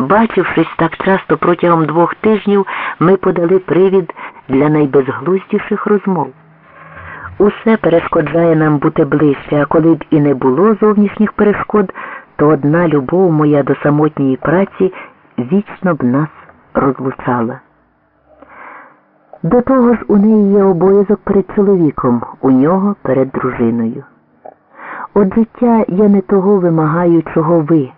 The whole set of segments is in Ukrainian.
Бачившись так часто протягом двох тижнів, ми подали привід для найбезглуздіших розмов. Усе перешкоджає нам бути ближче, а коли б і не було зовнішніх перешкод, то одна любов моя до самотньої праці вічно б нас розлучала. До того ж у неї є обов'язок перед чоловіком, у нього перед дружиною. От життя я не того вимагаю, чого ви.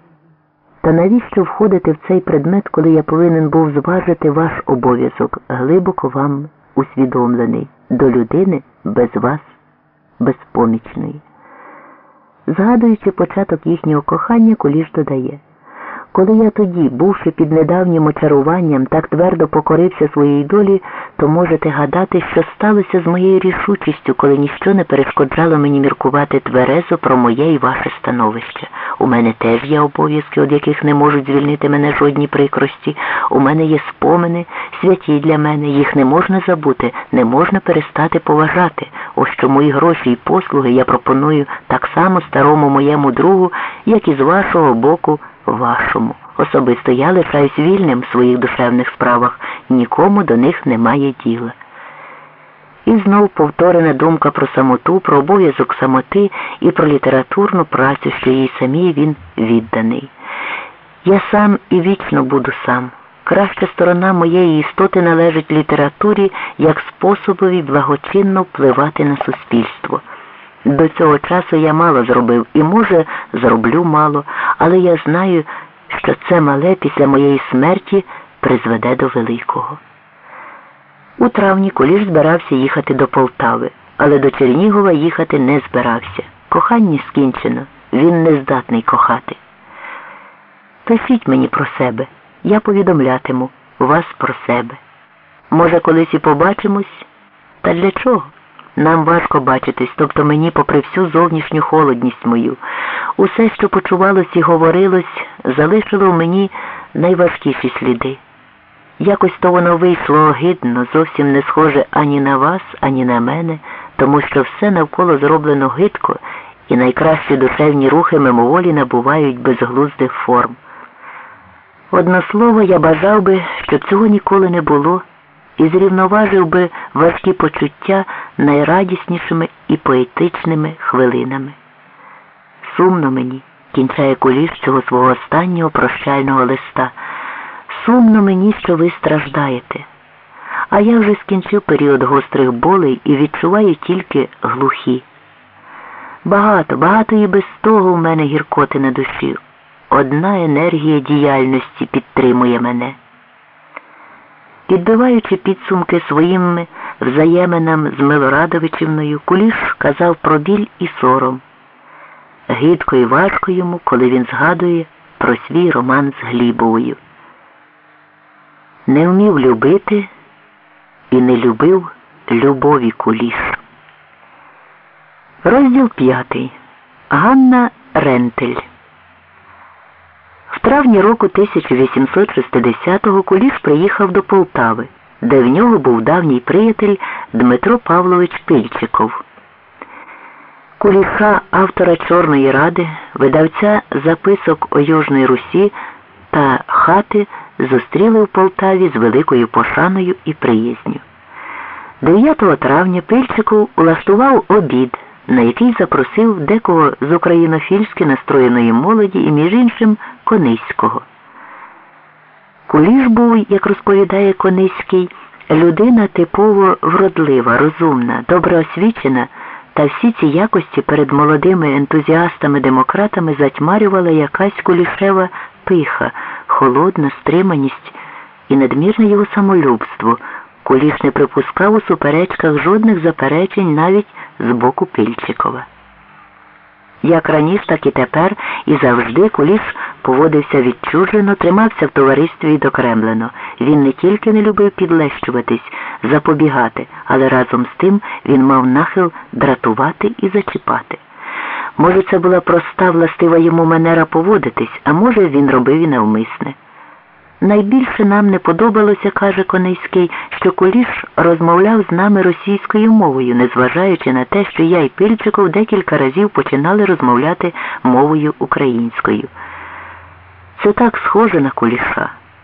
Та навіщо входити в цей предмет, коли я повинен був зважити ваш обов'язок, глибоко вам усвідомлений, до людини без вас, безпомічної? Згадуючи початок їхнього кохання, Куліш додає. Коли я тоді, бувши під недавнім очаруванням, так твердо покорився своїй долі, то можете гадати, що сталося з моєю рішучістю, коли ніщо не перешкоджало мені міркувати тверезо про моє і ваше становище. У мене теж є обов'язки, від яких не можуть звільнити мене жодні прикрості. У мене є спомини, святі для мене, їх не можна забути, не можна перестати поважати. Ось що мої гроші і послуги я пропоную так само старому моєму другу, як і з вашого боку вашому. Особисто я лишаюсь вільним в своїх душевних справах, нікому до них немає діла. І знов повторена думка про самоту, про обов'язок самоти і про літературну працю, що їй самій він відданий. Я сам і вічно буду сам. Краща сторона моєї істоти належить літературі як способові благочинно впливати на суспільство. До цього часу я мало зробив і, може, зроблю мало, але я знаю, що це мале після моєї смерті призведе до великого. У травні Куліш збирався їхати до Полтави, але до Чернігова їхати не збирався. Кохання скінчено, він не здатний кохати. Пишіть мені про себе, я повідомлятиму вас про себе. Може, колись і побачимось? Та для чого? Нам важко бачитись, тобто мені, попри всю зовнішню холодність мою, усе, що почувалось і говорилось, залишило в мені найважкіші сліди. Якось то воно вийшло огидно, зовсім не схоже ані на вас, ані на мене, тому що все навколо зроблено гидко, і найкращі душевні рухи мимоволі набувають безглуздих форм. Однослово я бажав би, щоб цього ніколи не було і зрівноважив би важкі почуття найрадіснішими і поетичними хвилинами. Сумно мені, кінчає куліш цього свого останнього прощального листа. Сумно мені, що ви страждаєте. А я вже скінчив період гострих болей і відчуваю тільки глухі. Багато, багато і без того в мене гіркоти на душі. Одна енергія діяльності підтримує мене. Підбиваючи підсумки своїми взаєминам з Милорадовичівною, Куліш казав про біль і сором. Гидко і важко йому, коли він згадує про свій роман з Глібовою. Не вмів любити і не любив любові Куліш. Розділ п'ятий. Ганна Рентель в травні року 1860-го Куліш приїхав до Полтави, де в нього був давній приятель Дмитро Павлович Пильчиков. Куліша, автора Чорної ради, видавця записок о Южної Русі та хати зустріли в Полтаві з великою пошаною і приязню. 9 травня Пильчиков улаштував обід на який запросив декого з українофільськи настроєної молоді і, між іншим, Кониського. Куліш був, як розповідає Кониський, людина типово вродлива, розумна, добре освічена, та всі ці якості перед молодими ентузіастами-демократами затьмарювала якась кулішева пиха, холодна стриманість і надмірне його самолюбство. Куліш не припускав у суперечках жодних заперечень навіть з боку Пильчикова. Як раніше, так і тепер, і завжди Куліш поводився відчужено, тримався в товаристві відокремлено. Він не тільки не любив підлещуватись, запобігати, але разом з тим він мав нахил дратувати і зачіпати. Може, це була проста властива йому манера поводитись, а може, він робив і навмисне. Найбільше нам не подобалося, каже Конейський, що Куліш розмовляв з нами російською мовою, незважаючи на те, що я і Пильчиков декілька разів починали розмовляти мовою українською. Це так схоже на куліша.